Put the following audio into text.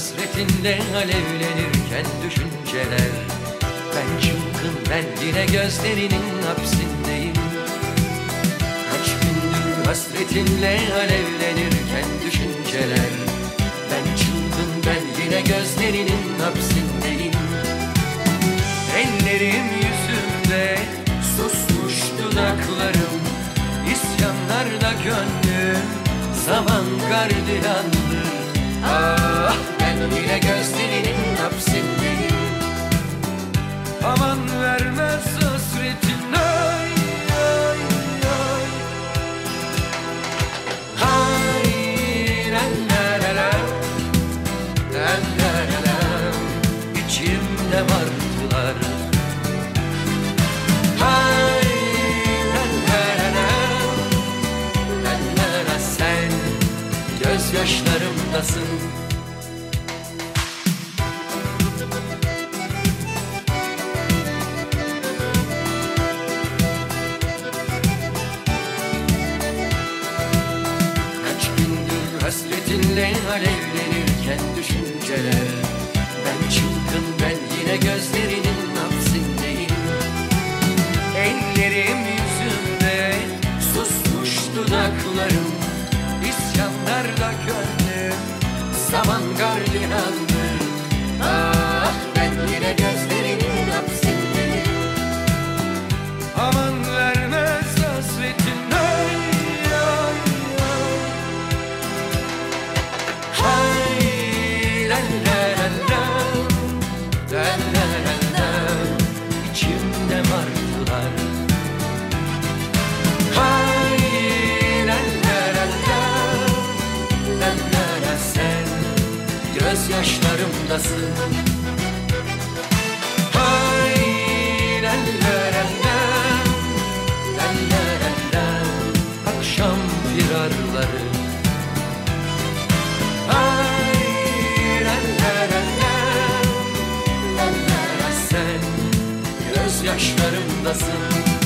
hasretinle alevlenirken düşünceler. Ben çılgın ben yine gözlerinin hapsindeyim. Kaç gündür hasretinle alevlenirken düşünceler. Ben çılgın ben yine gözlerinin hapsindeyim. Ellerim yüzümde susmuş dudaklarım. İsyanlarda gönlüm zaman gardiyandır Ah İçimde martılar Hay la la la la. La la la sen gözyaşlarımdasın. Hasretinle alevlenirken düşünceler dudaklarım İsyanlarda gönlüm zaman gardiyandır. Ah ben yine gözlerinin zorundasın. Hay la la la la La la Akşam firarları. Hay la la la la La la la sen